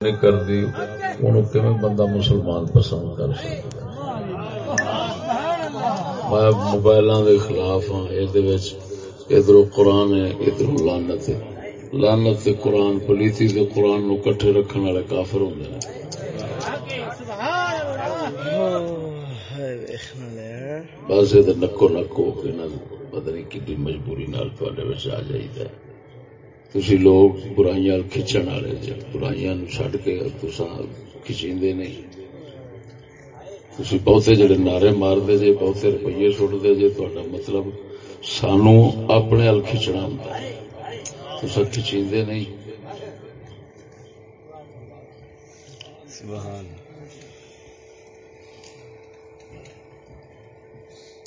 نہیں کرتی انہوں کہ بندہ مسلمان پسند کر سکتا میں موبائل کے خلاف ہاں ادھر قرآن ہے ادھر لانت ہے۔ لانت قرآن، پلیتی کے قرآن نو کٹھے رکھنے والے کافر ہوں بس یہ نکو نکو پتہ نہیں کی مجبوری نال آ جائیے تھی لوگ برائیاں کھچن والے جی برائیاں چڈ کے کچی نہیں تھی بہتے جڑے نعرے مارتے جی بہتے روپیے سٹتے جی تا مطلب سانو اپنے ہل کھچنا ہوں تو کھچی نہیں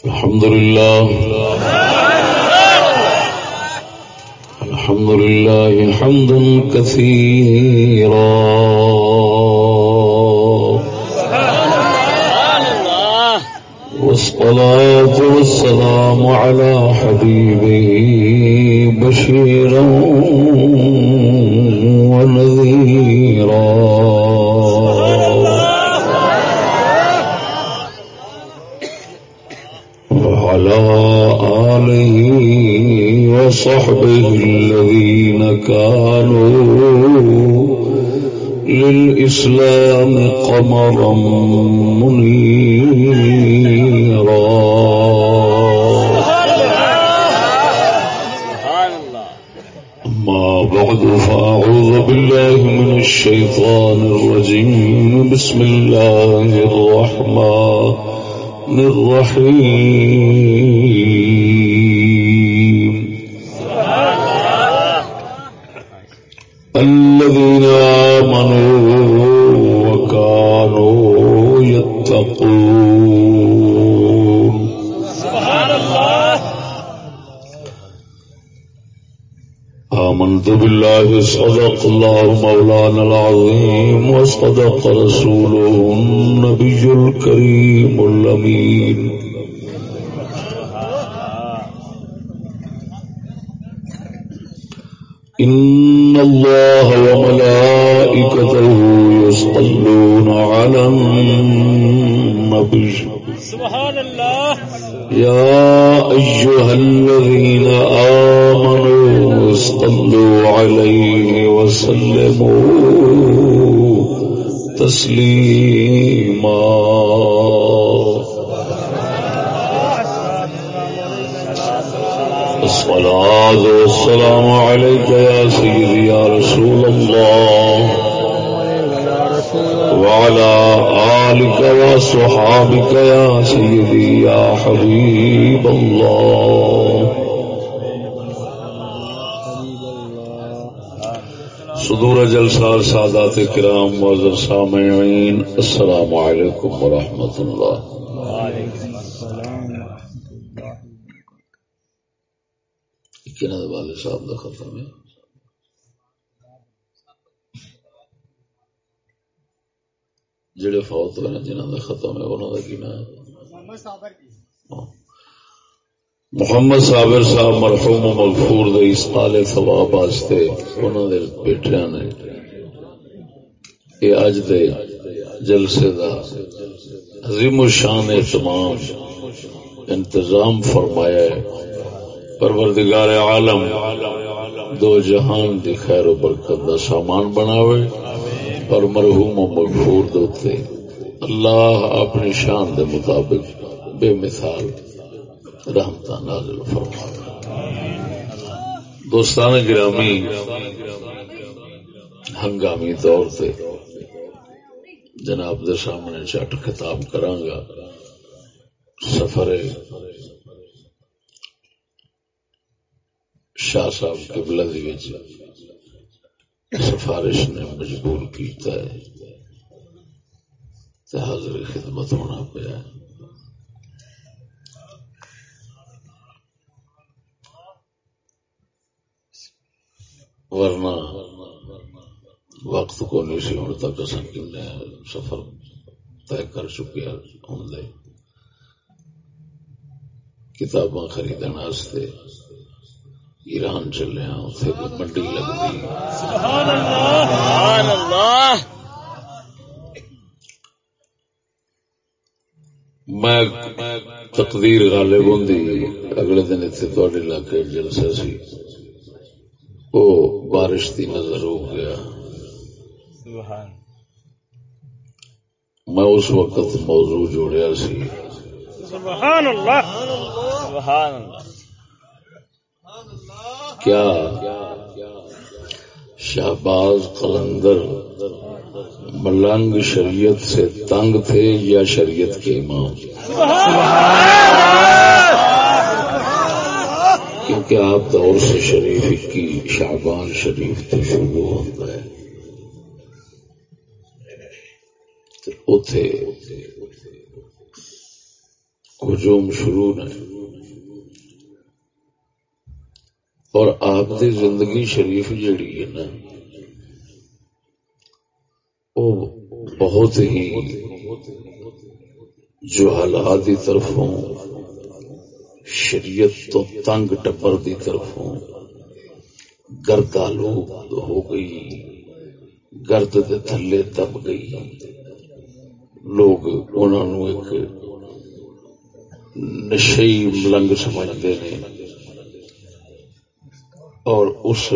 الحمد للہ الحمد لله حمدا كثيرا. والصلاة والسلام على حبيبه بشيرا ونذيرا. وصحبه الذين كانوا للإسلام قمرا منيرا. أما بعد فأعوذ بالله من الشيطان الرجيم. بسم الله الرحمن الرحيم. الله مولانا العظيم وصدق رسوله النبي الكريم الأمين. إن الله وملائكته يصلون على النبي. سبحان الله يا أيها الذين آمنوا صلوا عليه وسلموا تسليما الصلاة والسلام عليك يا سيدي يا رسول الله. وعلى آلك وصحابك يا سيدي يا حبيب الله. صدور جلسار سادات کرام وزر سامعین، السلام علیکم ورحمۃ اللہ۔ والد صاحب کا ختم ہے جڑے فوت ہوئے جنہوں کا ختم ہے انہوں کا کی نام محمد صابر صاحب مرحوم و مغفور دے اس آلے ثواب واسطے انہوں دے بیٹھے نے یہ اج دے جلسے دا عظیم الشان تمام انتظام فرمایا ہے۔ پروردگار عالم، دو جہان دی خیر و برکت دا سامان بناوے اور مرحوم و مغفور دوتے اللہ اپنی شان دے مطابق بے مثال رحمتہ نازل فرما دوستان گرامی، ہنگامی طور سے جناب دے سامنے چٹ خطاب کرانگا۔ سفر شاہ صاحب کے بلدی سفارش نے مجبور کیتا ہے۔ حاضر خدمت ہونا پیا۔ ورنہ وقت کو نہیں سی ہوں تک سفر طے کر چکے ہوں کتاباں خریدنے ایران چلے اتنے منڈی لگتی۔ میں تقدیر غالب ہوں اگلے دن اتنے تھے علاقے جلسہ سی۔ وہ بارش کی نظر ہو گیا۔ میں اس وقت موضوع جوڑیا سی۔ سبحان اللہ۔ سبحان اللہ۔ کیا شہباز قلندر ملنگ شریعت سے تنگ تھے یا شریعت کے امام؟ کیونکہ آپ دور سے شریف کی شہباز شریف تو شروع ہوتا ہے اتے ہجوم شروع نے اور آپ دی زندگی شریف جیڑی ہے نا، وہ بہت ہی جو حالات کی طرفوں شریعت تو تنگ ٹبر کی طرفوں گرد آلو ہو گئی۔ گرد دے تھلے دب گئی۔ لوگ انہوں ایک نشئی ملنگ سمجھتے ہیں اور اس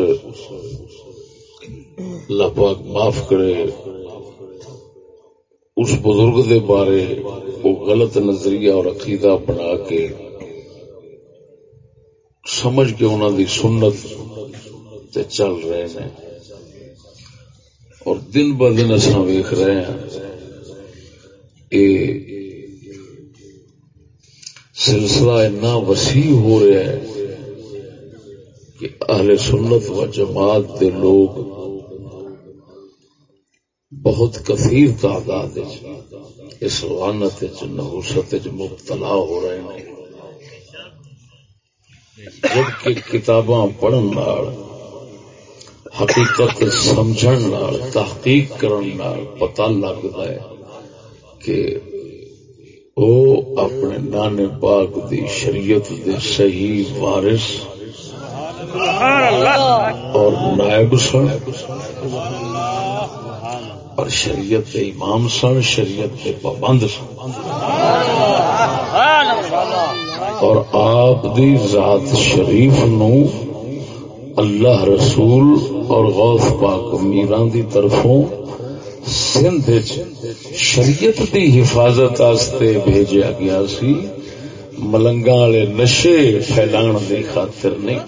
لپاک معاف کرے۔ اس بزرگ دے بارے وہ غلط نظریہ اور عقیدہ بنا کے سمجھ کے انہوں دی سنت تے چل رہے ہیں اور دن ب دن اصا ویخ رہے ہیں یہ سلسلہ اتنا وسیع ہو رہا ہے کہ اہل سنت و جماعت دے لوگ بہت کثیر تعداد اس لانت نحوست مبتلا ہو رہے ہیں۔ جبکہ کتاباں پڑھن حقیقت سمجھن تحقیق کرن پتہ لگتا ہے کہ او اپنے نانے باغ دی شریعت دے صحیح وارث اور نائب سن۔ اور شریعت امام سن شریعت پابند سن۔ اور آپ دی ذات شریف نو اللہ رسول اور غوث پاک میران دی طرفوں سندھ شریعت دی حفاظت بھیجا گیا سی ملنگا والے نشے پھیلان کی خاطر نہیں۔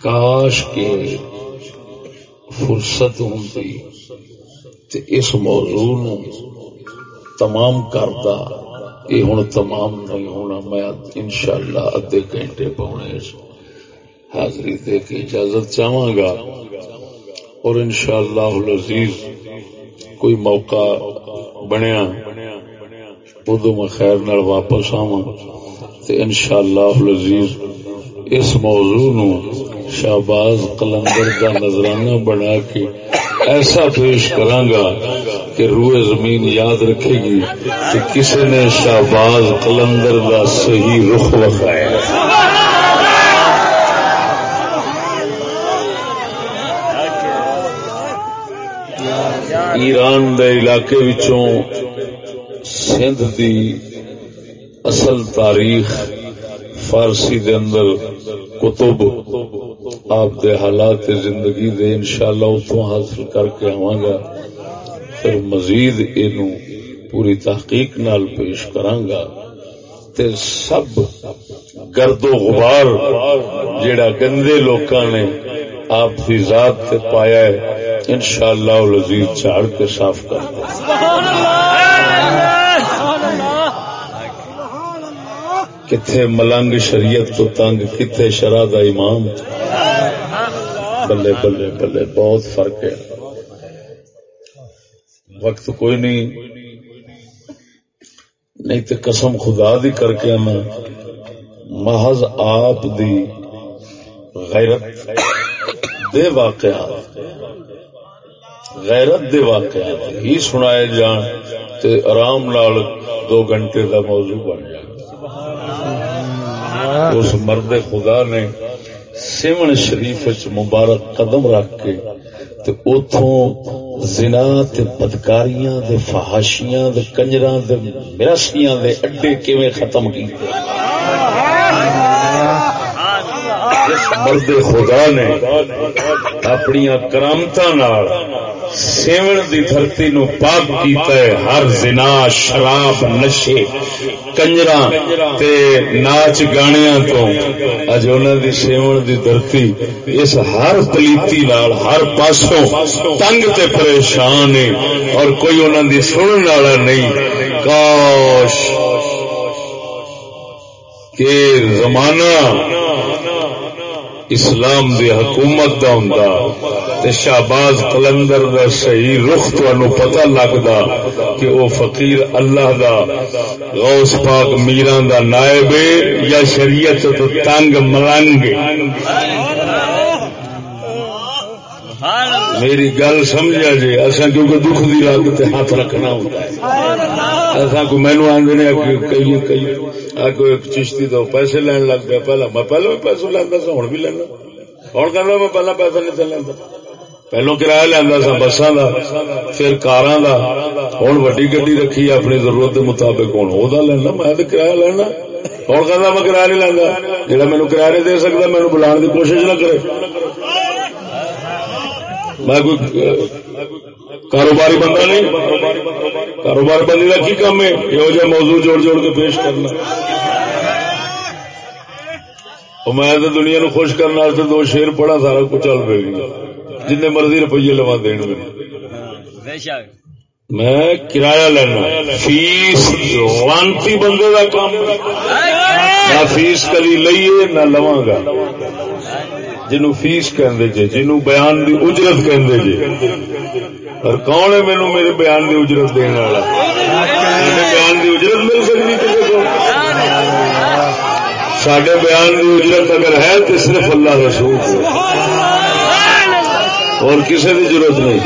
کاش کے فرصت ہوں اس موضوع نو تمام کرتا، یہ ہوں تمام نہیں ہونا، میں ان شاء اللہ ادے گھنٹے پاؤنے حاضری دے کے اجازت چاہوں گا۔ اور ان شاء کوئی موقع بنیا ادو میں خیر نال واپس آوا ان شاء اللہ اس موضوع نو شہباز کلندر کا نظرانہ بنا کے ایسا پیش کرانگا کہ روئے زمین یاد رکھے گی کہ کسی نے شہباز کلندر کا صحیح رخ لگایا ایران دے علاقے وچوں سندھ دی اصل تاریخ فارسی دے اندر کتب آپ دے حالات زندگی دے انشاءاللہ اتوں حاصل کر کے آواں گا۔ پھر مزید اینو پوری تحقیق نال پیش کراں گا تے سب گرد و غبار جیڑا گندے لوکاں نے آپ کی ذات سے پایا ہے ان شاء اللہ لذیذ چاڑ کے صاف کر کتنے ملنگ شریعت تو تنگ کتنے شرح کا امام بلے بلے بلے، بہت فرق ہے۔ وقت کوئی نہیں۔ نہیں تو قسم خدا دی کر کے میں محض آپ دی غیرت دے واقعات غیرت دے واقعات ہی سنائے جان تے آرام نال دو گھنٹے دا موضوع بن جائے۔ اس مرد خدا نے سیون شریف مبارک قدم رکھ کے اتوں زنا تے بدکاریاں دے فہاشیاں دے کنجراں دے مراسیاں دے اڈے کیویں ختم کی مرد خدا نے اپنی کرامت سیون دی دھرتی نو پاک کیتا ہے، ہر زنا، شراب، نشے کنجرا تے ناچ گانیا تو اج انہوں دی سیون دی دھرتی اس ہر پلیتی نال، ہر پاسوں تنگ تے پریشان ہے اور کوئی انہوں دی سننے والا نہیں۔ کاش کہ زمانہ اسلام دی حکومت دا ہوں تے شہباز کلندر دا صحیح رخ تو پتہ لگتا کہ وہ فقیر اللہ دا غوث پاک میران دا نائب یا شریعت تو تنگ ملنگ میری گل سمجھا جی اصا کیونکہ دکھ دی رات تے ہاتھ رکھنا ہوتا ہے۔ اصا کو مینو آدھے کئی کئی چشتی تو پیسے لین لگ گیا پہلا میں پہلے بھی پیسے لینا سا ہوں بھی لینا ہوں کہ میں پہلا پیسہ نہیں تھا لینا پہلو کرایہ لینا سا بساں کا پھر کار کا ہوں وڈی گڈی رکھی اپنی ضرورت کے مطابق ہوں وہ لینا میں تو کرایہ لینا ہوں کہ میں کرایہ نہیں لینا جہاں مینو کرایہ نہیں دے سکتا مینو بلا کی کوشش نہ کرے میں کوئی کاروباری بندہ نہیں، کاروبار بندی کا کی کام ہے؟ یہ جہ موضوع جوڑ جوڑ کے پیش کرنا۔ میں تو دنیا نو خوش کرنے دو شیر پڑھا، سارا کچھ چل پے گی جن مرضی روپیے لوا دین میں۔ کرایہ لینا۔ فیس وانتی بندے کا کام نہ فیس کلی لئیے نہ لوا گا جنو فیس کہندے جے جنو بیان دی اجرت کہندے جے۔ اور کون ہے مینو میرے بیان دی اجرت دینے والا؟ بیان دی اجرت مل سکتی کسی کو؟ سڈے بیان دی اجرت اگر ہے تو صرف اللہ رسول اور کسی کی ضرورت نہیں۔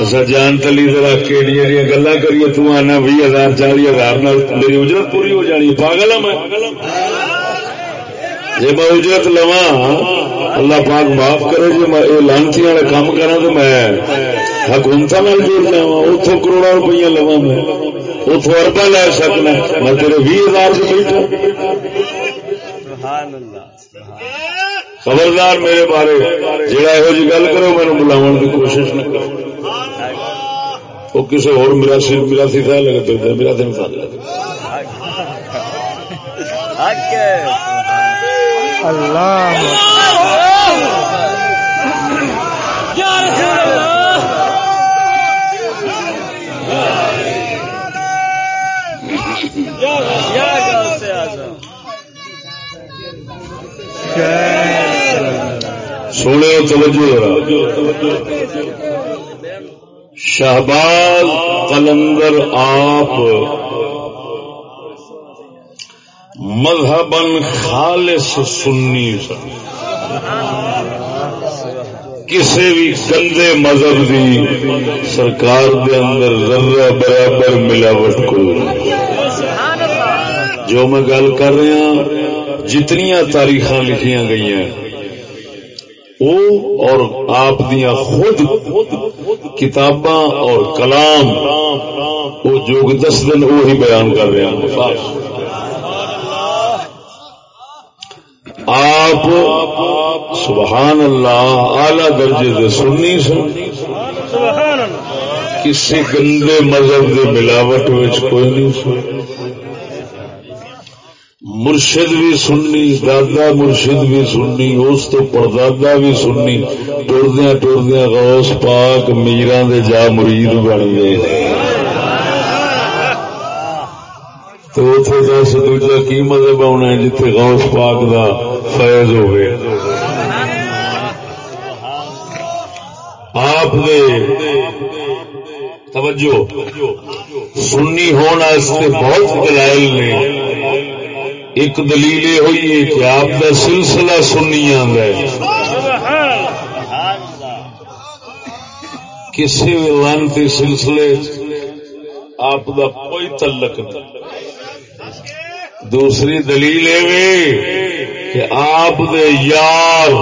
اصا جان تلی رکھ کے گلا کریے تو آنا بھی ہزار چالی ہزار میری اجرت پوری ہو جانی پاگل ہوں میں۔ جی میں اجرت لوا اللہ پاک معاف کرے جی میں یہ لانتی والے کام کرا تو میں حکومت جڑ جا اتو کروڑا روپیہ لوا میں اتو اربا لے سکنا میں تیرے بھی ہزار سے بیٹھا۔ خبردار میرے بارے جہاں یہو جی گل کرو میرے بلاو کی کوشش نہ کرو وہ کسی اور میرا سی میرا سی تھا لگے میرا دن تھا لگے۔ اللہ سونے توجہ شہباز قلندر آپ مذہبن خالص سنی کسی بھی گندے مذہب دی سرکار دے اندر ذرہ برابر ملاوٹ کو جو میں گل کر رہا ہاں، جتنی تاریخ لکھیاں گئی ہیں وہ اور آپ دیا خود کتاباں اور کلام وہ جو دس دن وہی بیان کر رہے ہیں۔ آپ سبحان اللہ اعلی درجے سے سننی سن، کسی گندے مذہب کے ملاوٹ کوئی نہیں سن۔ مرشد بھی سننی، دادا مرشد بھی سننی، اس تو پردادا بھی سننی۔ ٹردیا ٹردیا غوث پاک، میران دے جا مرید بن گئے۔ تو اتنے دس دوجا کی مذہب آنا ہے جتنے غوث پاک دا فیض ہوئے۔ آپ نے توجہ، سنی ہونا اس کے بہت دلائل نے۔ ایک دلیل یہ ہوئی ہے کہ آپ کا سلسلہ سنی ہے۔ کسی لانتی سلسلے آپ کا کوئی تعلق نہیں۔ دوسری دلیل کہ آپ دے یار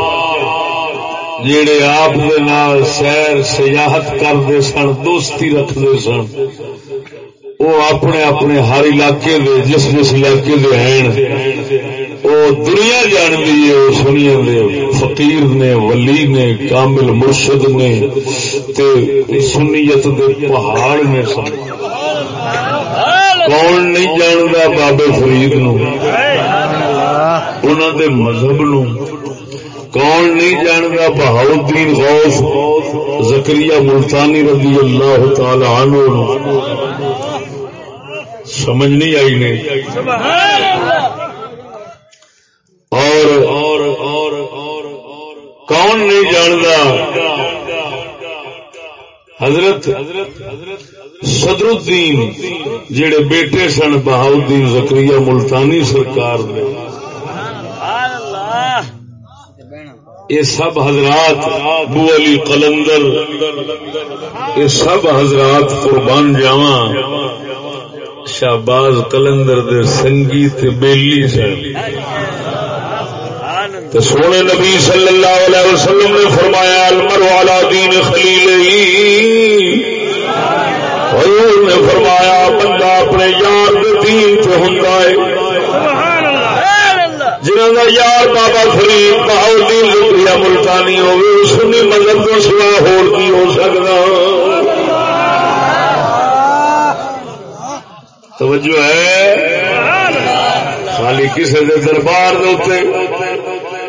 جڑے آپ سیر سیاحت کرتے سن، دوستی رکھتے سن، وہ اپنے اپنے ہر علاقے دے، جس جس علاقے دے ہیں، وہ دنیا جان دی ہے سنیا فقیر نے، ولی نے، کامل مرشد نے، تے سنیت دے پہاڑ نے سن۔ کون نہیں جانتا بابے فرید نو؟ دے مذہب نو۔ کون نہیں جانتا بہاؤدین غوث زکریہ ملتانی رضی اللہ تعالی عنہ سمجھ نہیں آئی نہیں اور کون نہیں جانتا؟ حضرت صدر الدین جڑے بیٹے سن بہاؤدین زکریہ ملتانی سرکار نے یہ سب حضرات بو علی قلندر یہ سب حضرات قربان جاوا شہباز کلندر دے سنگیت بیلی سن۔ تو سونے نبی صلی اللہ علیہ وسلم نے فرمایا المر والا دین خلیل نے فرمایا، بندہ اپنے یار دین پہ ہوں جنہوں کا یار بابا فرید بہاؤدین لکڑیا ملتانی ہوگی سنی مذہب کو سوا ہو ہو سکتا توجہ ہے؟ خالی کسی کے دربار دے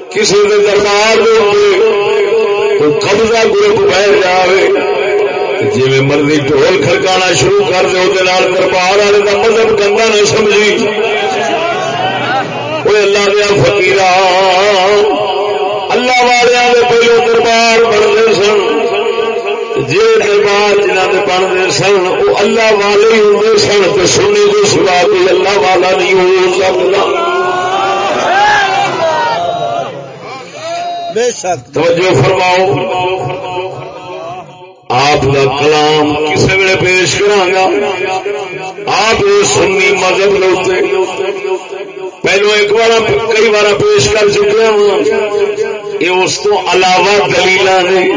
کسی کے دربار دے قبضہ گروپ بہ جائے جی مرضی ٹول کھڑکانا شروع کر دے دربار والے کا مذہب گندا نہیں سمجھی۔ اللہ دیا فکیر اللہ والے پہلو دربار بنتے سن۔ جی دربار جنہ کے بنتے سن وہ اللہ والے ہی ہوں سن تو سننے کو سوا کوئی اللہ والا نہیں ہو سکتا توجہ فرماؤ۔ آپ کا کلام کسی ویل پیش کرا آپ سنی مذہب لوتے پہلو ایک بار کئی بار پیش کر چکے ہوں۔ یہ اس کو علاوہ دلیل نے۔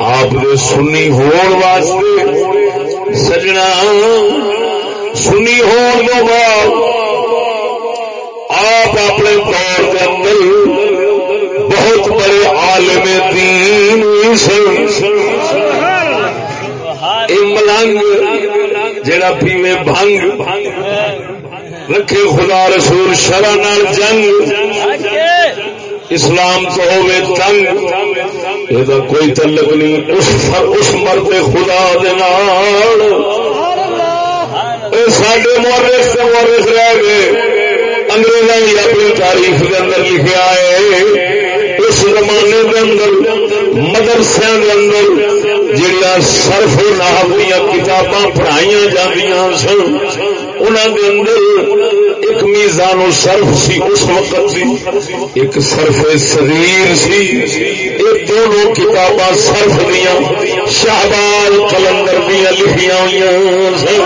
آپ نے سنی ہون واسطے۔ سجنا، سنی ہون بعد آپ اپنے طور کے اندر بہت بڑے عالم دین سن ملنگ جڑا پیوے بھنگ۔ رکھے خدا رسول شرح جنگ۔ اسلام تو ہوے تنگ۔ یہ کوئی تعلق نہیں۔ اس مرد خدا سڈے مورس سے مورس رہ گئے۔ انگریزوں نے اپنی تاریخ کے اندر لکھا ہے۔ اس زمانے کے اندر مدرسے کے اندر جہاں سرف نام دیا کتاباں پڑھائی جاندیاں سن۔ اندر ایک میزان سرف سی، اس وقت سی۔ ایک سرف سریر سی۔ یہ دونوں کتاباں سرف دیا شہبال کلندر دیا سن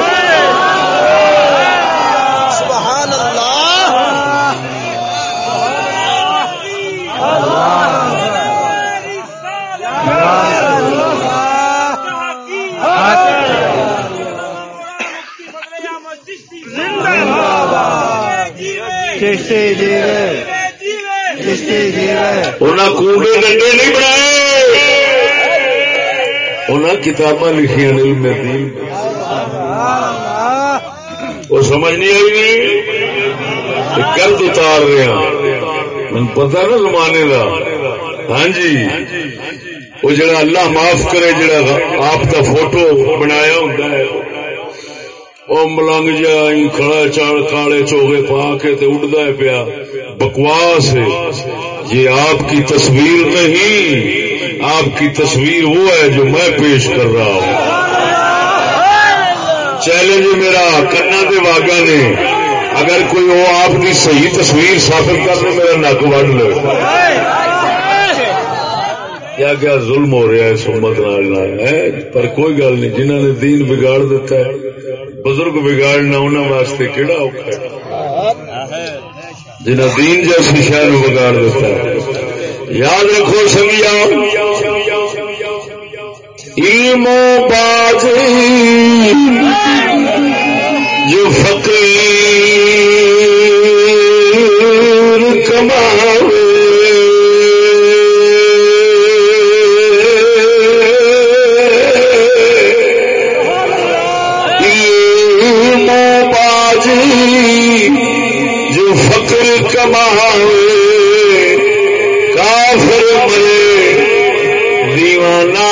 ہوئی کوڑے ڈنڈے نہیں بنائے۔ انہیں کتاباں لکھیا علم دین وہ سمجھ نہیں آئی گرد اتار رہے ہیں۔ پتا نا زمانے کا ہاں جی۔ وہ جڑا اللہ معاف کرے، جڑا آپ کا فوٹو بنایا ہوتا ہے۔ وہ ملنگ جا کھڑا چاڑ کالے چوگے پا کے اڈتا ہے پیا بکواس ہے یہ آپ کی تصویر نہیں آپ کی تصویر وہ ہے جو میں پیش کر رہا ہوں چیلنج میرا کنا کے واگا نے اگر کوئی وہ آپ کی صحیح تصویر ثابت کر دے میرا نک وڈ لے کیا کیا ظلم ہو رہا ہے سمت پر کوئی گل نہیں جنہوں نے دین بگاڑ دیتا ہے، بزرگ بگاڑنا انہوں واسطے کہڑا اوکھا ہے؟ دین جیسی شہر بگاڑ دیتا ہے۔ یاد رکھو سمیا علم باز جو فقیر were not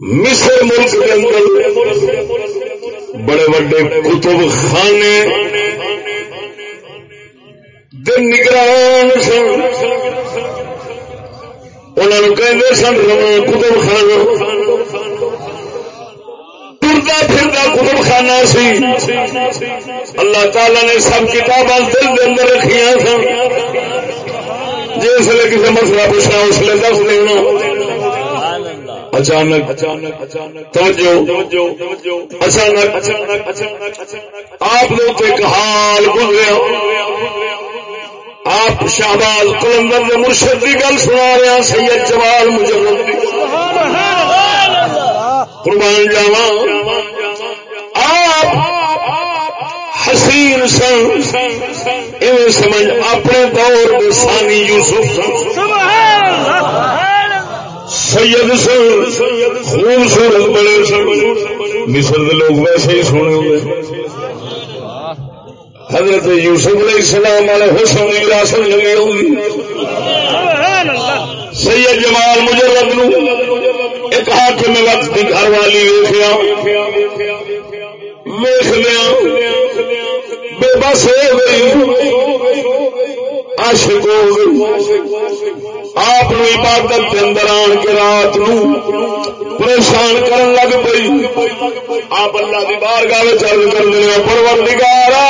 مصر ملک کے اندر بڑے بڑے کتب خانے دن نگران سن۔ انہوں کہ سن رواں کتب خانہ۔ ٹرتا پھرتا کتب خانہ سی۔ اللہ تعالی نے سب کتاباں دل کے اندر رکھیاں سن۔ جس کسی مسئلہ پوچھنا اس لیے دس دینا۔ اچانک آپ لوگ ایک حال گزرے آپ شہباز کلندر نے مرشد کی گل سنا رہا سید جوال مجرد قربان جاوا آپ حسین سن سمجھ اپنے دور میں سانی یوسف سن۔ سید سن خوبصورت بڑے سن۔ مصر کے لوگ ویسے ہی سونے ہوئے حضرت یوسف علیہ السلام والے حسن کی وراثت لگی ہوگی سید جمال مجرد نو ایک ہاتھ میں وقت کی گھر والی ویخیا ویخ لیا بے بس ہو گئی۔ عاشق ہو گئی۔ آپ عبادت کے اندر آن کے رات نو پریشان کرن لگ پئی۔ آپ اللہ کی بار گاہ چل کر دیا پرور نگارا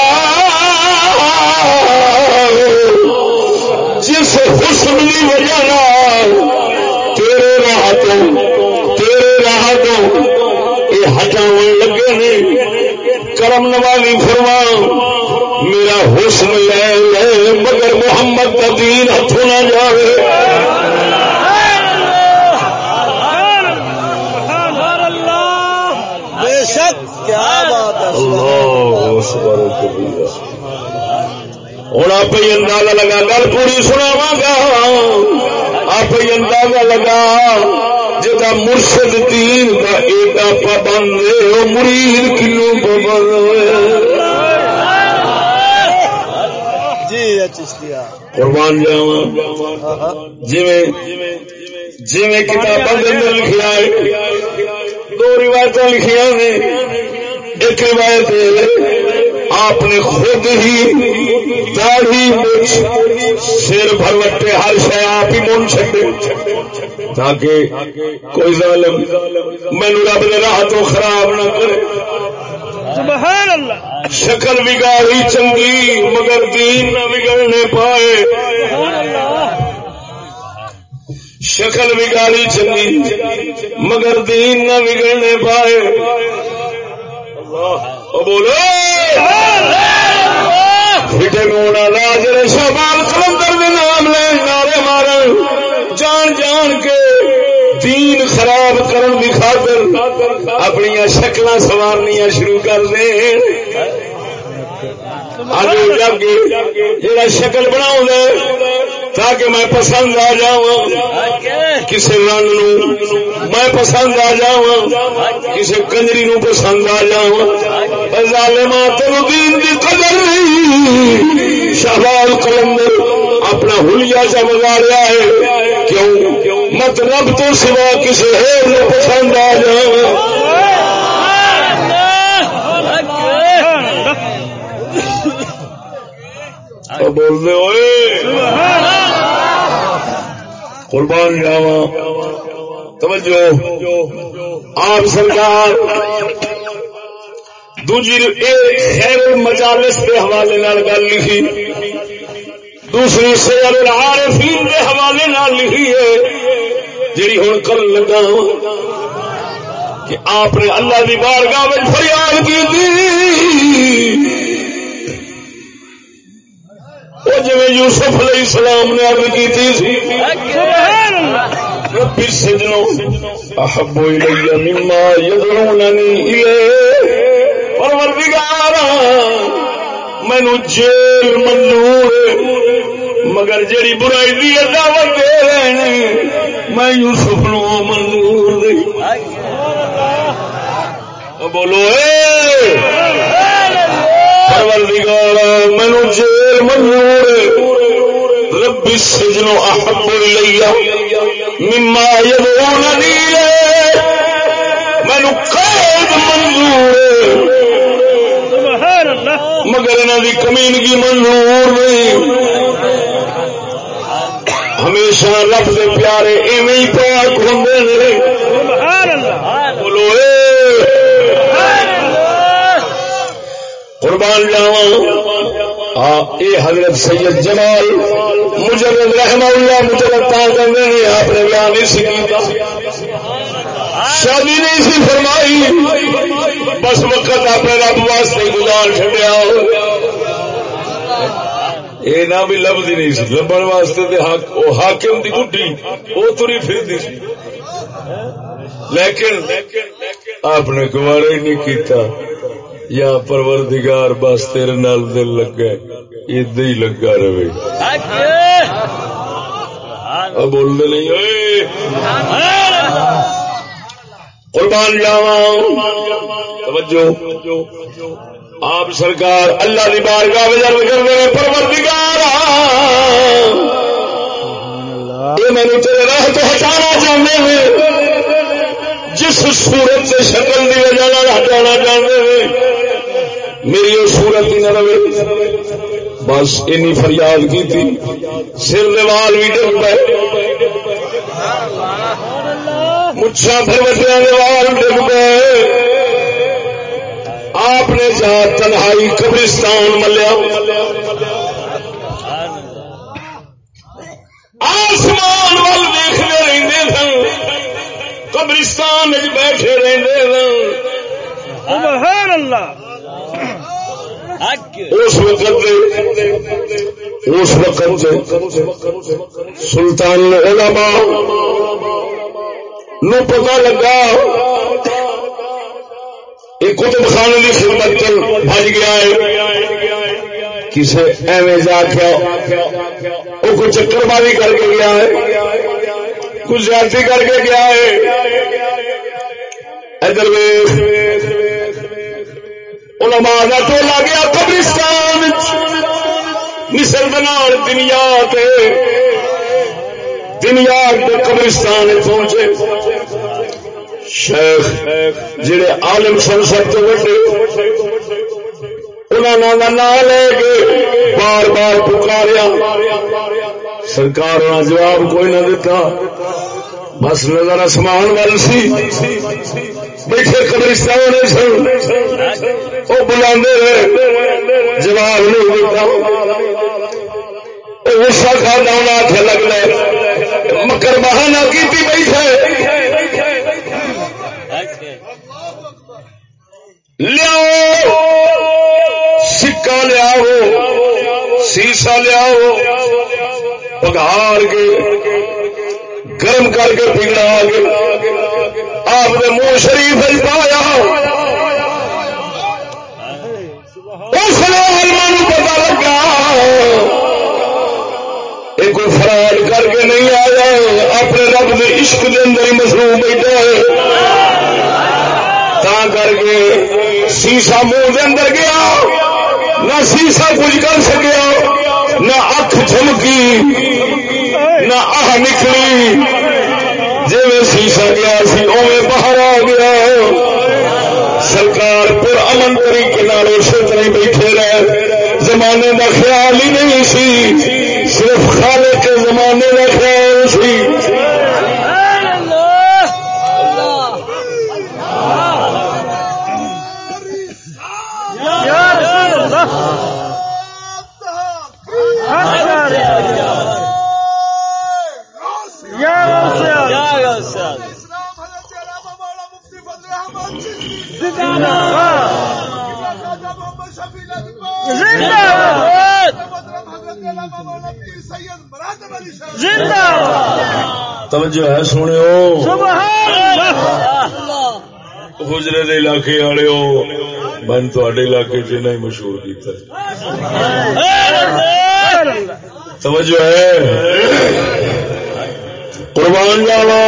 جس حسن کی وجہ تیرے راہ تو، تیرے راہ تو یہ ہٹاؤ لگے نہیں کرم نوالی فرما میرا حسن مرشد دین کا ایڈا پابند وہ مرید کلو پابند قربان جاوا جی جی کتابوں کے اندر لکھا ہے۔ دو روایت لکھیا نے۔ ایک روایت آپ نے خود ہی داڑھی سر بھروٹے ہر شہ آپ ہی من چکے تاکہ کوئی ظالم مینو رب نے راہ تو خراب نہ کرے۔ شکل بگاڑی چنگی مگر دین نہ بگڑنے پائے۔ شکل بگاڑی چنگی مگر دین نہ بگڑنے پائے۔ بولو۔ شہبال کلندر نام لے، نعرے مار جان جان کے دین خراب کرن کی خاطر اپنی شکل سوارنیا شروع کر دیں جا شکل بنا تاکہ میں پسند آ جا کسی رنگ نو میں پسند آ جا کسی کنجری نو پسند آ جا تین دین کی قدر نہیں۔ شہبال کلندر اپنا ہولیا سا بگاڑیا ہے۔ کیوں؟ مت رب تو سوا کسی ہے پسند آ جا بولتے ہوئے قربان جاوا توجہ۔ آپ سرکار دوجی خیر مجالس کے حوالے گل لکھی۔ دوسری سیر العارفین کے حوالے لکھی ہے۔ جی ہوں کر لگا کہ آپ نے اللہ کی بارگاہ میں فریاد کی تھی۔ وہ جی یوسف علیہ السلام نے ارد کی تھی ربی سجنو احب الی مما یدعوننی الیہ۔ مینو جیل منظور مگر جڑی برائی دی دعوت دے رہے ہیں میں یوسف نو منظور دی۔ بولو اے! پروردگار مینو جیل منظور رب السجن احب الي مما يدعونني مینو قید منظور مگر انہوں کی کمینگی منظور نہیں۔ ہمیشہ رب دے پیارے ایویں ہی پاک ہوں قربان جاوا اے حضرت سید جمال، مجرد رحم اللہ مجرد تا کرنے نہیں آپ نے بیان نہیں سی شادی نہیں سی فرمائی۔ بس وقت اپنے رب واسطے گزار چڈیا یہ نہ بھی لبھی نہیں سی۔ لبن واسطے حاکم دی گڈی وہ تری پھر سی۔ لیکن آپ نے گوارا ہی نہیں کیتا۔ یا پروردگار بس تیرے نال دل لگا ادا ہی لگا رہے۔ بولنے نہیں۔ قربان جاوا توجہ۔ آپ سرکار اللہ کی بار کا وجر کر رہے پروردگار۔ یہ مینو تیرے راہ تو ہٹانا چاہتے ہیں۔ جس سورت سے شکل کی وجہ ہٹانا چاہتے ہیں۔ میری وہ سورت ہی نہ رہے۔ بس این فریاد کی تھی۔ سر دیوال بھی ڈگ پے۔ مچھا پھر بچیا دیوال ڈگ پے۔ آپ نے جہاں تنہائی قبرستان ملیا۔ آسمان وال دیکھتے رہتے سن۔ قبرستان بیٹھے رہتے سن۔ اللہ۔ اس وقت اس وقت سلطان علماء نو پتا لگا، ایک کتب خانے کی خدمت بج گیا ہے۔ کسی ایویں جا کے وہ کوئی چکر بازی کر کے گیا ہے کچھ زیادتی کر کے گیا ہے۔ ادھر علماء کا ٹولا گیا قبرستان مصر دنال دنیا دنیا قبرستان پہنچے۔ شیخ، جڑے عالم سن سب تو وڈے۔ انہوں کا نام لے کے بار بار پکاریا۔ سرکار جواب کوئی نہ دیتا بس نظر آسمان وال سی۔ بیٹھے قبرستان سن۔ وہ بلا جواب نہیں دیتا۔ غصہ کھا ہونا آخر لگ رہا مکر بہانا کی بیٹھے۔ لیاؤ۔ سکا لیاؤ۔ سیسا لیاؤ۔ پگار کے۔ گرم کر کے پگڑا آپ نے منہ شریف پایا۔ اس نے پتا لگا۔ یہ کوئی فراڈ کر کے نہیں آیا۔ اپنے رب کے عشق کے اندر ہی مصروف بیٹھا ہے۔ کر کے سیسا منہ کے اندر گیا۔ نہ سیسا کچھ کر سکیا، نہ اکھ چمکی۔ نہ آہ نکلی۔ جی شیشا گیا سی اوے باہر آ گیا۔ سرکار پر امن طریقے اسی طرح بیٹھے رہے۔ زمانے کا خیال ہی نہیں سی۔ صرف خالق کے زمانے کا خیال سی۔ توجہ ہے سونے گجرے کے علاقے والے میں تے علاقے چ نہیں مشہور کیا توجہ ہے۔ قربان جانا۔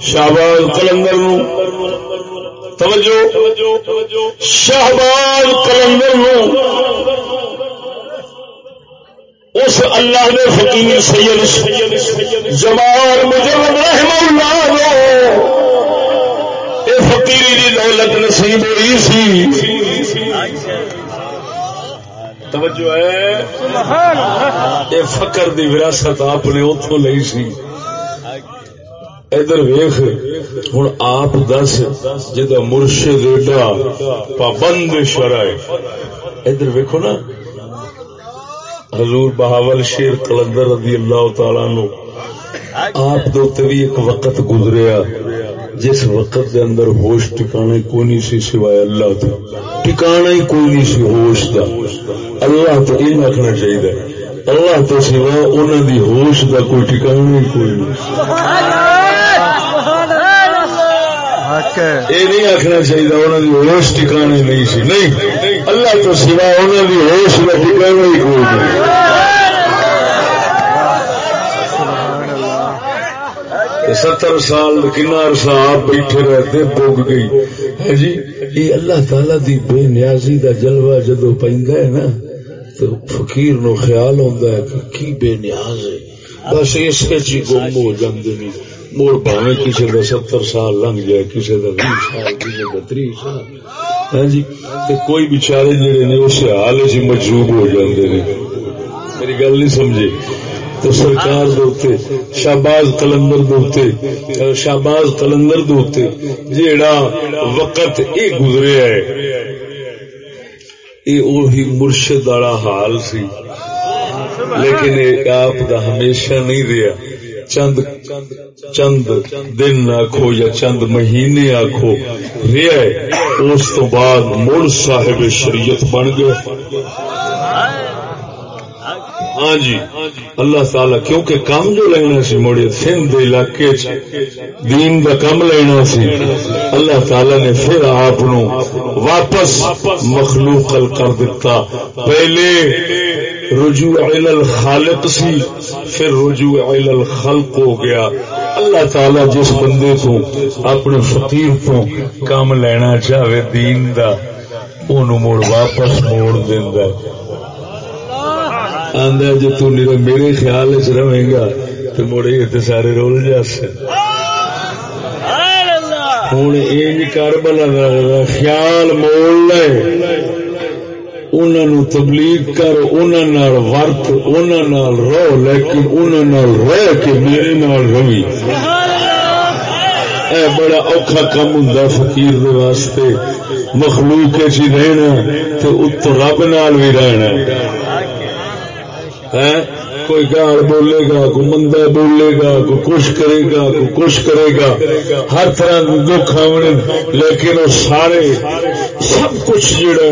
شہباز کلندر توجہ۔ شہباز کلندر اس اللہ نے فقیر سید جمال مجرد رحم اللہ یہ فقیری کی دولت نصیب ہوئی سی۔ توجہ ہے۔ یہ فقر دی وراثت آپ نے اتوں لی سی۔ ادھر ویخ ہوں آپ دس جا مرشد ایڈا پابند شرائے ادھر ویکو نا۔ حضور بہاول شیر کلندر رضی اللہ تعالی نو آپ بھی ایک وقت گزریا جس وقت دے اندر ہوش ٹکانے کوئی نہیں سی سوائے اللہ تو ٹکانا ہی کوئی نہیں سی ہوش دا۔ اللہ تو یہ رکھنا چاہیے۔ اللہ تو سوا انہوں دی ہوش دا کوئی ٹکانا ہی کوئی نہیں۔ یہ نہیں آخنا چاہیے انہوں کی ہوش ٹکانے نہیں سی۔ نہیں، اللہ تو سوا انہوں کی ہوش کا ٹکانا ہی کوئی نہیں۔ ستر سال کنا عرصہ آپ بیٹھے رہتے بوگ گئی۔ ہاں جی یہ اللہ تعالی دی بے نیازی دا جلوہ جدو پہ نا، تو فقیر نو خیال ہوتا ہے کہ کی بے نیاز ہے۔ بس اسے چی گم ہو جاندے نہیں۔ مڑ پاوے کسی کا ستر سال لنگ جائے کسی کا بھی سال کسی کا تری سال۔ ہاں جی کوئی بچارے جڑے نے اس حال چ مجروب ہو جاندے نے۔ میری گل نہیں سمجھے۔ تو سرکار دوتے شہباز کلندر دوتے شہباز کلندر دوتے جیڑا وقت یہ گزرے ہے یہ مرشد والا حال سی۔ لیکن آپ دا ہمیشہ نہیں رہا چند چند دن آخو یا چند مہینے آخو رہا اس تو بعد مڑ صاحب شریعت بن گئے۔ ہاں جی۔ اللہ تعالی، کیونکہ کام جو لینا سی مڑے سندھ علاقے دین دا کم لینا سی، اللہ تعالی نے پھر آپ واپس مخلوق کر دیتا پہلے رجوع علی الخالق سی، پھر رجوع علی الخلق ہو گیا۔ اللہ تعالی جس بندے کو اپنے فقیر کو کام لینا چاہے دین دا، اونوں واپس موڑ دیندا۔ آدھا جی تیرے میرے خیال چ رہے گا، تو مڑے تو سارے رول جاس ہوں یہ کر بلا، خیال موڑ لے۔ انہوں تبلیغ کر انہوں ورت انہوں رو، لیکن انہوں رہ کے میرے نال روی۔ اے بڑا اوکھا کم ہوں فقیر واسطے۔ مخلوق چی رہنا تو اتو رب نال بھی رہنا کوئی گال بولے گا، کوئی مندہ بولے گا، کوئی کچھ کرے گا، کوئی کچھ کرے گا، ہر طرح دکھ آنے لیکن وہ سارے، سب کچھ جڑا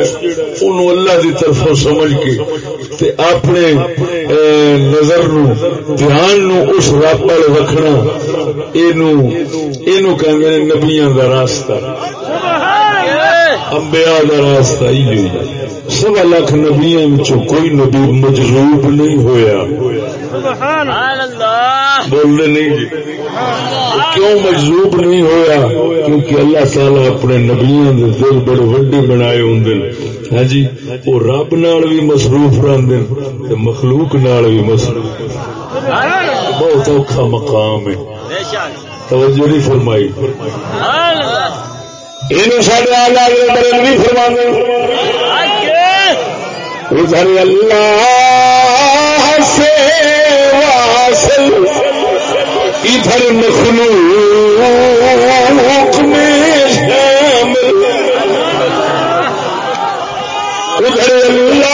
ان اللہ کی طرف سمجھ کے، تے اپنے نظر نو، دھیان نو اس رب وال رکھنا یہ نبیاں کا راستہ۔ امبیا کا راستہ ہی سوا لاکھ نبیا کوئی نبی مجروب نہیں ہویا۔ بولنے نہیں۔ جی کیوں مجروب نہیں ہویا؟ کیونکہ اللہ تعالی اپنے نبیا دل بڑے وڈے بنائے ہوں ہاں جی وہ رب نال بھی مصروف رہتے مخلوق نال بھی مصروف۔ بہت اوکھا مقام ہے۔ توجہ نہیں فرمائی۔ یہ سارے آگے بڑے نہیں فرما ادھر اللہ سے واصل ادھر مخلوق میں شامل۔ ادھر اللہ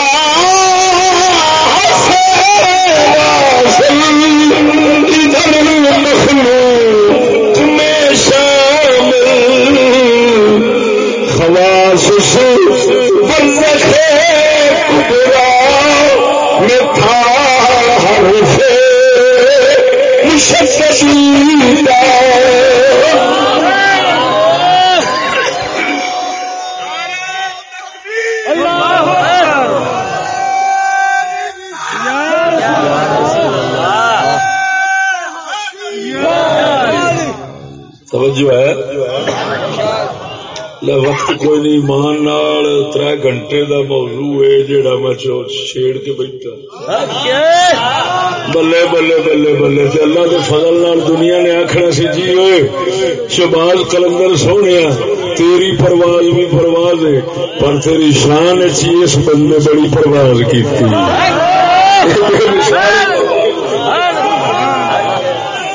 توجہ ہے وقت کوئی نہیں مان تر گھنٹے دا موضوع ہے جیڑا میں چھیڑ کے بیٹھا۔ بلے بلے بلے بلے، تے اللہ کے فضل نال دنیا نے آخنا سی جی ہوئے شباز کلندر سونے تیری پرواز بھی پرواز ہے، پر تیری شان اچھی اس بندے بڑی پرواز کی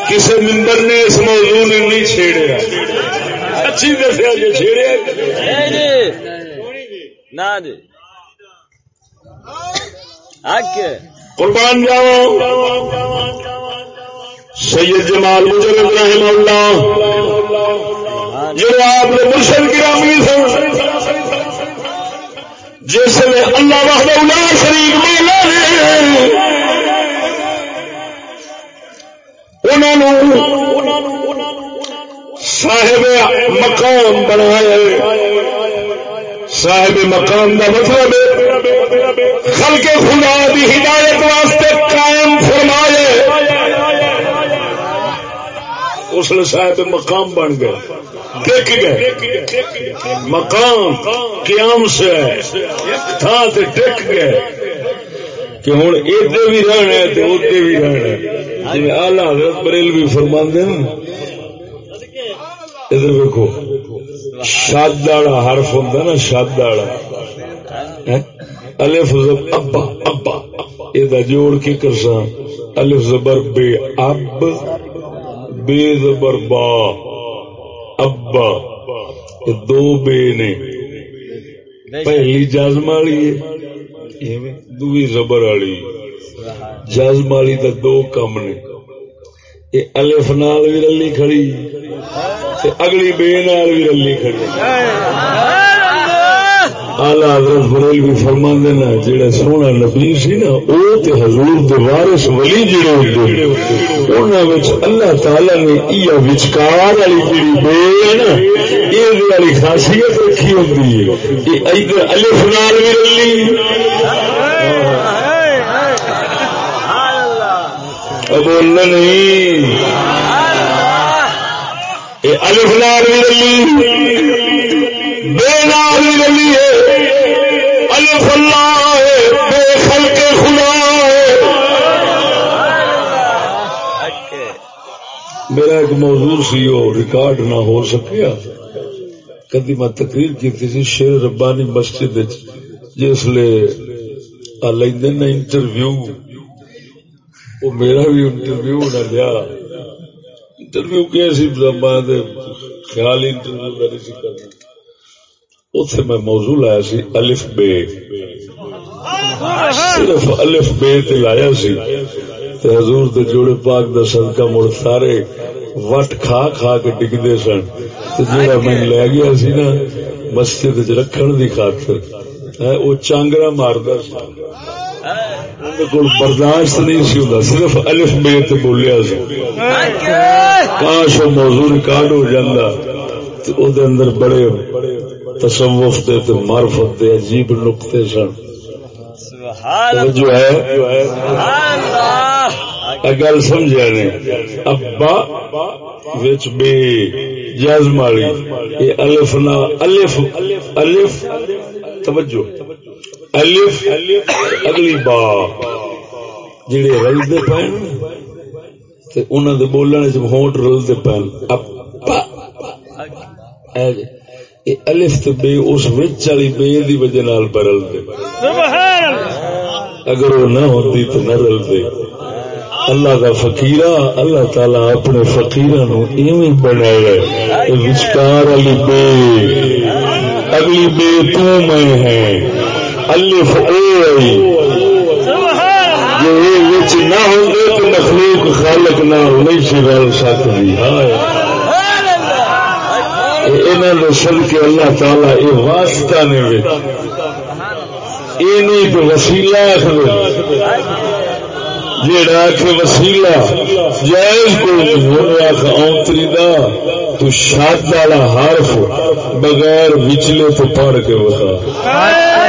کسی ممبر نے اس موضوع نے نہیں چھیڑیا اچھی دسیا جی چھیڑیا قربان جاؤ سید جمال مجر ابراہیم اللہ جو آپ نے مرشد گرامی سن جس نے اللہ وحدہ اللہ شریف میں صاحب مقام بنایا صاحب مقام کا مطلب خل کے خدا کی ہدایت واسطے قائم فرمائے۔ اس نے صاحب مقام بن گئے۔ ٹک گئے۔ مقام قیام سے تھان سے ٹک گئے۔ کہ ہوں ادھر بھی رہنا ہے تو ادھر بھی رہنا ہے۔ جی آلہ حضرت بریل بھی فرما ادھر دیکھو شاد والا حرف ہوں نا، شاد والا۔ ہاں؟ الف زب ابا ابا۔ یہ جوڑ کے کرسا الف زبر بے اب، بے زبر با، ابا۔ دو بے نے۔ پہلی جازم والی ہے، دوی زبر والی۔ جزم والی کا دو کم نے۔ الف نال بھی رلی کھڑی۔ اگلی بے نال بھی رلی کھڑی۔ آلہ حضرت بریل بھی فرما دینا جہاں سونا نبی سی نا وہ تو حضور دے وارث ولی جڑے ہوتے انہوں اللہ تعالی نے یہ وچکار والی جڑی بے ہے نا، یہ والی خاصیت رکھی ہوتی ہے۔ ادھر الف نال بھی رلی۔ بولنا نہیں۔ الف نال بھی رلی بے نال بھی رلی ہے الف اللہ ہے بے خلق خدا ہے میرا ایک موضوع سی، وہ ریکارڈ نہ ہو سکیا کدی میں تقریر کی سی شیر ربانی مسجد جس لیے لیندے نا انٹرویو۔ وہ میرا بھی انٹرویو نہ لیا۔ انٹرویو کیا سی خیال انٹرویو کا نہیں سی کرنا اتے میں موضوع لایا سی الف بے صرف الف بے تے لایا سی۔ تے حضور دے جوڑے پاک دا صدقہ مڑ سارے وٹ کھا کھا کے ڈگتے سن۔ جا میں لے گیا سی نا، مسجد رکھن دی خاطر وہ چانگرا ماردا سی۔ برداشت نہیں سی ہوں صرف الف بے بولیا کاش وہ موضوع ریکارڈ ہو جانا اندر بڑے تصوف دے تے معرفت دے عجیب نقطے سن۔ جو ہے؟ گل سمجھا نے؟ ابا وچ بے جازم والی یہ الف نا الف الف توجہ۔ الف اگلی با۔ جڑے رلتے چ ہونٹ رلتے پے الف بے اس والی بے دی وجہ نال اگر وہ نہ ہوتی تو نہ رلتے اللہ کا فقیرا اللہ تعالی اپنے فقیر نو بنایا وچکار والی بے۔ اگلی بے تو میں ہے۔ الف جو نہ ہوں گے تو مخلوق خالق نہ نہیں سی رل سکتی سد کے اللہ تعالی یہ واسطہ نے یہ نہیں تو وسیلہ جڑا آخ وسیلہ جائز کو آخ اونتری دا، تو شاد والا حرف بغیر وچلے تو پڑھ کے بتا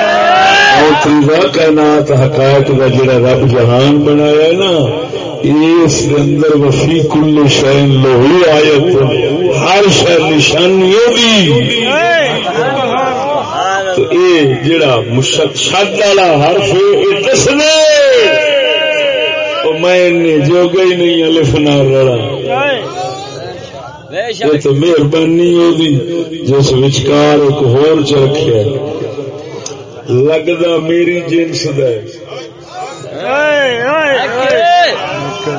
کائنات حقائق کا جڑا رب جہان بنایا نا، اس اندر وفی کل شہن لوہی آیت، ہر شہر نشانی ہوگی۔ تو یہ جڑا شد والا حرف یہ دسنے۔ میں جو گئی نہیں، الف نہ رڑا تو مہربانی ہوگی، جس وچکار ایک ہور چ رکھا لگتا میری جنس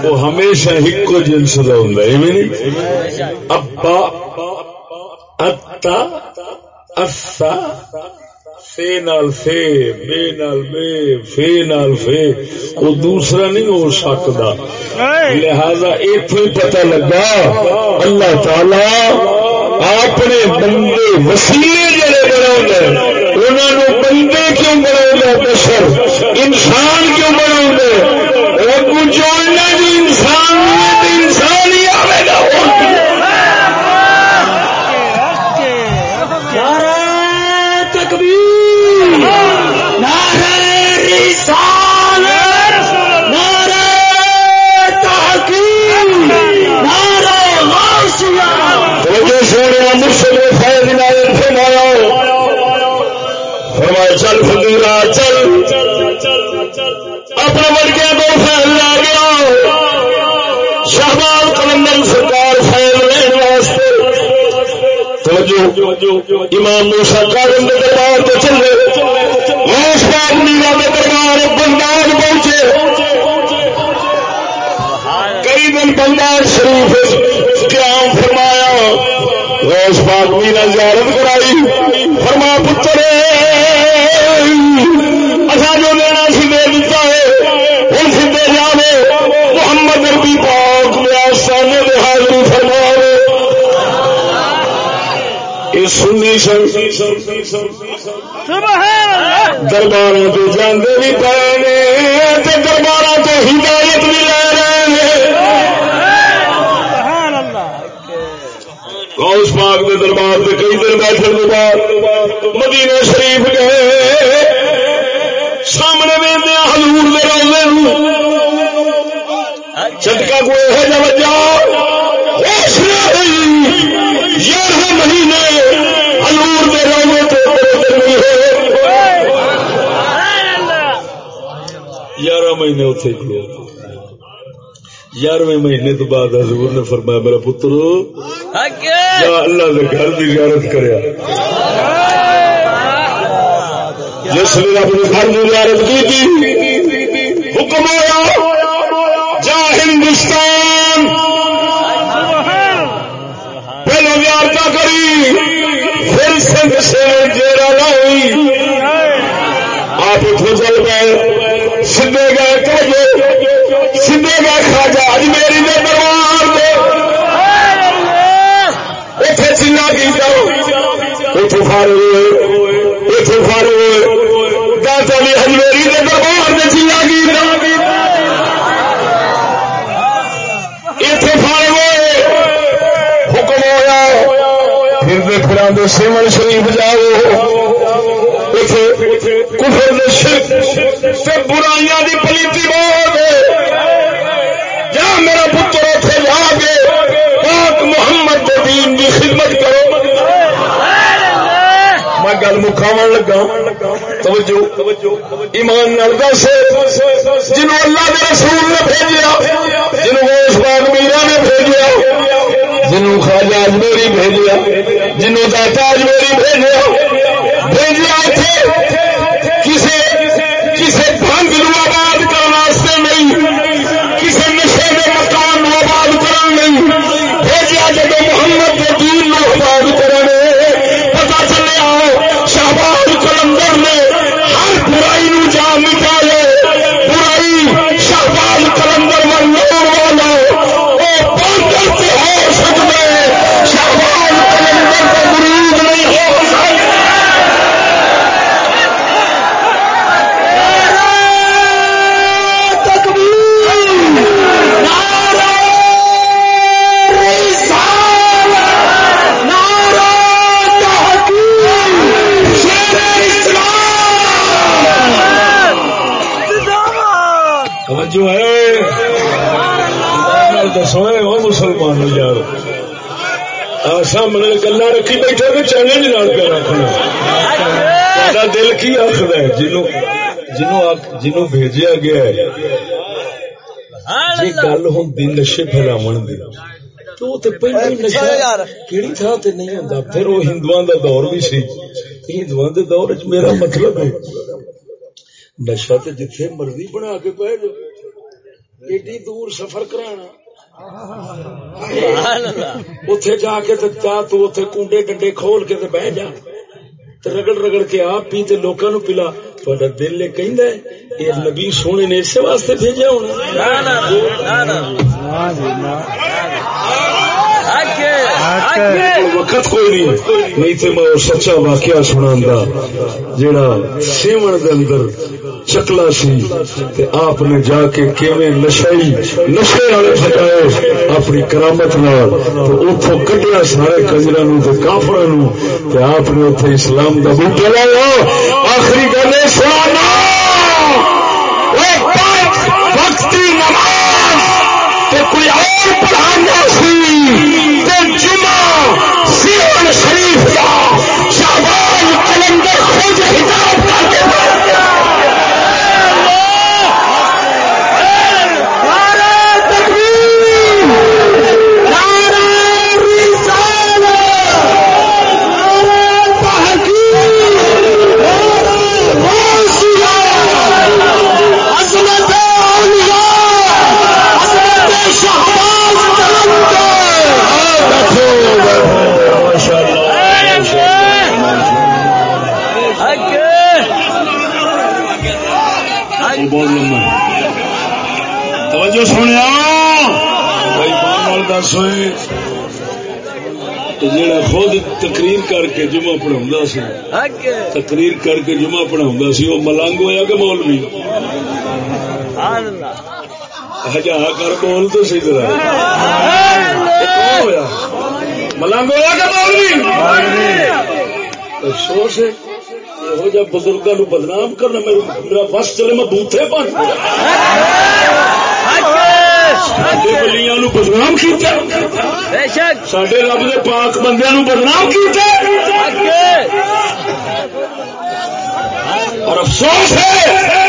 وہ ہمیشہ ایکو جنس کا ہوں ابا اتا اصا فے نال فے بے نال بے فے نال فے وہ دوسرا نہیں ہو سکتا لہذا اتو ہی پتا لگا اللہ تعالی اپنے بندے وسیلے جڑے بنا انہوں بندے کیوں بنا بشر؟ انسان کیوں بنا جوڑنا جو جی انسان چل۔ فکیر چل اپنا ورگیا کو فیل لا گیا۔ شہبال کلندر سرکار فیل لین واسطے۔ امام موسا کارن کے دربار تو چلے اس پاک میرا کے دربار پہنچے۔ کئی دن شریف قیام فرمایا۔ اس پاک میرا زیارت کرائی۔ فرما پتر نہیں۔ اچھا جو لینا سی دے دیتا ہے۔ ہوں سیدے جانے محمد ربی پاک نے آسانے میں حاضری فرماوے۔ یہ سنی دربار تو جانے بھی پے دربار تو ہدایت بھی لے غوث پاک کے دربار سے کئی دن بیٹھنے کے بعد مدینہ شریف گئے۔ سامنے دیا ہلور دے روزے چٹکا کو یہ وجہ گیارہ مہینے۔ ہلور دے روزے تو گیارہ مہینے اتنے کھلو یارویں مہینے تو بعد حضور نے فرمایا، میرا پتر اللہ کے گھر کی زیارت کریا جس نے رب نے گھر کی زیارت کی تھی، حکم ہوا جا ہندوستان۔ پہلو زیارت کری، پھر سنگ سے جیرا لائی آپ اتو چل گئے سدھے گئے کہ اتو فارے اتو فارے داتا بھی اجمیری دے دربار دے چلا کیتا اتنے فارے ہوئے۔ حکم ہوا پھر دے پھر سیون شریف جاؤ۔ کفر شرک برائیاں دی پلیتی گل مکھاو لگا۔ توجہ۔ ایمان دس۔ جنہوں اللہ کے رسول نے بھیجا جنہوں اس بات میرا نے بھیجا جنہوں خواجہ اجمیری بھیجا جنہوں داتا اجمیری بھیجا بھیجا کسی کسی بند آباد کرنے نہیں سامنے گلا رکھی بیٹھے تو چیلنج نال پہ رکھنا دل کی آخر ہے جنوں جنوں بھیجا گیا ہے۔ یہ گل ہوں نشے پھیلاو دی۔ تو نہیں ہوتا پھر وہ ہندو کا دور بھی سی۔ ہندو کے دور چ میرا مطلب ہے۔ نشا تو جتھے مرضی بنا کے جو ایڈی دور سفر کرانا۔ اتے جا کے تو اتے کنڈے ڈنڈے کھول کے بہ جا۔ رگڑ رگڑ کے آپ پی لوگوں نو پلا۔ تھوڑا دل کہ نبی سونے نے اس واسطے بھیجا ہونا۔ وقت کوئی نہیں. نہیں تو میں سچا واقعہ سنا جڑا سیون دے اندر چکلا سی آپ نے جا کے کیویں نشائی نشے والے پٹائے اپنی کرامت نال سارے کجرا نو کافر نو تو آپ نے اتنے اسلام کا بوٹا لایا. آخری گل نماز! کوئی اور پڑھانا سی؟ جڑا خود تقریر کر کے جمعہ پڑھا تقریر کر کے جمعہ پڑھا سی وہ ملنگ ہوا کہ مولوی؟ ہجا کر بول تو سی طرح ملنگ ہوا کہ مولوی؟ افسوس ہے یہو جہ بزرگوں نو بدنام کرنا میرا بس چلے میں بوتھے بلیاں بدنام سڈے رب کے پاک بندے نو بدنام اور افسوس ہے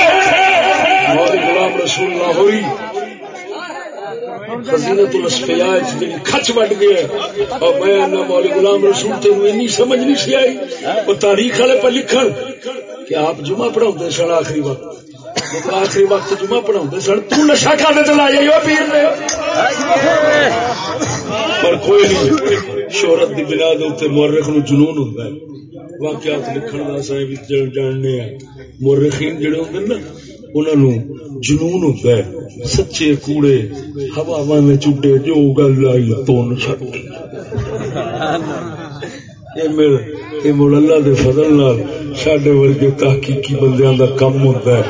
غلام رسول لاہوری کچ بٹ گیا اور میں غلام رسول تین سمجھ نہیں سی آئی وہ تاریخ والے پہ لکھن کہ آپ جمعہ پڑھا سن آخری وقت آخری وقت جمعہ پڑھا سن تو نشا کھانے تو لا جائیے پیر نے پر کوئی نہیں شہرت کی بنا دے مورخ نو جنون ہوتا ہے واقعات لکھن کا صاحب جاننے ہیں مورخین جڑے ہوتے نا انہوں جنون ہوتا ہے سچے کوڑے ہوا میں چڈے جو گل آئی تو میرے یہ مڑ اللہ دے فضل نال سڈے ورگے تحقیقی بندیاں دا کم ہوتا ہے۔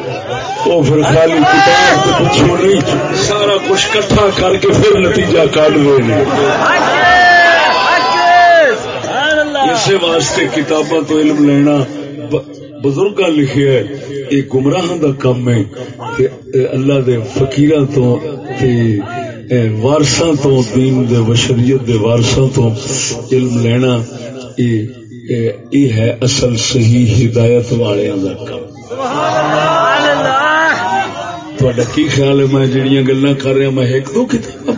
وہ پھر خالی کتاب کے پچھوں نہیں، سارا کچھ کٹھا کر کے پھر نتیجہ کاٹ دے اسی واسطے کتاباں تو علم لینا بزرگ لکھے ہے، یہ گمراہ دا کام ہے۔ کہ اللہ دے فقیر تو وارساں تو، دین دے بشریت دے وارساں تو علم لینا، یہ ہے اصل صحیح ہدایت والے کا کام۔ کی خیال ہے میں جڑیاں گلا کر رہا میں ایک دو کتاباں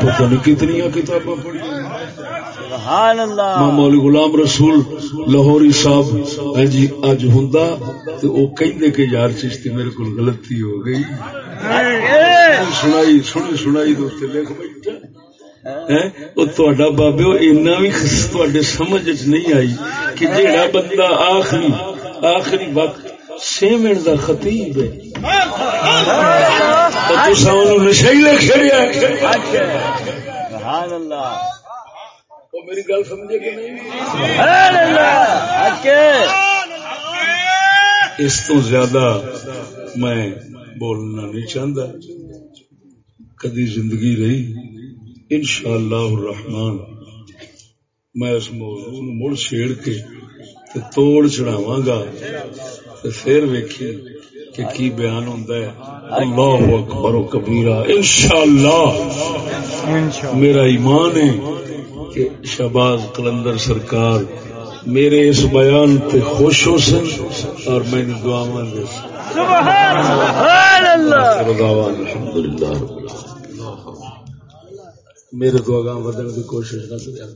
پتہ نہیں کتنی کتاباں پڑھیاں۔ مولی غلام رسول لاہوری صاحب جی اج ہوں تو وہ کہ کہ یار چشتی میرے کو غلطی ہو گئی۔ سنائی سنی سنائی تو لکھ بیٹھا بابے اینا بھی سمجھ نہیں آئی کہ جہاں بندہ آخری آخری وقت چھ منٹ کا خطیب ہے۔ نشا ہی لکھ اللہ میری گل سمجھے کہ نہیں؟ اس تو زیادہ میں بولنا نہیں چاہتا کدی زندگی رہی؟ ان شاء اللہ الرحمان میں اس موضوع مڑ چھیڑ کے توڑ چڑھاوا گا پھر ویکھی کہ کی بیان ہوتا ہے۔ اللہ اکبر و کبیرہ۔ انشاءاللہ میرا ایمان ہے کہ شہباز کلندر سرکار میرے اس بیان پہ خوش ہو سن اور میں نے دعا دے میرے دعا ودن کی کوشش نہ کریں۔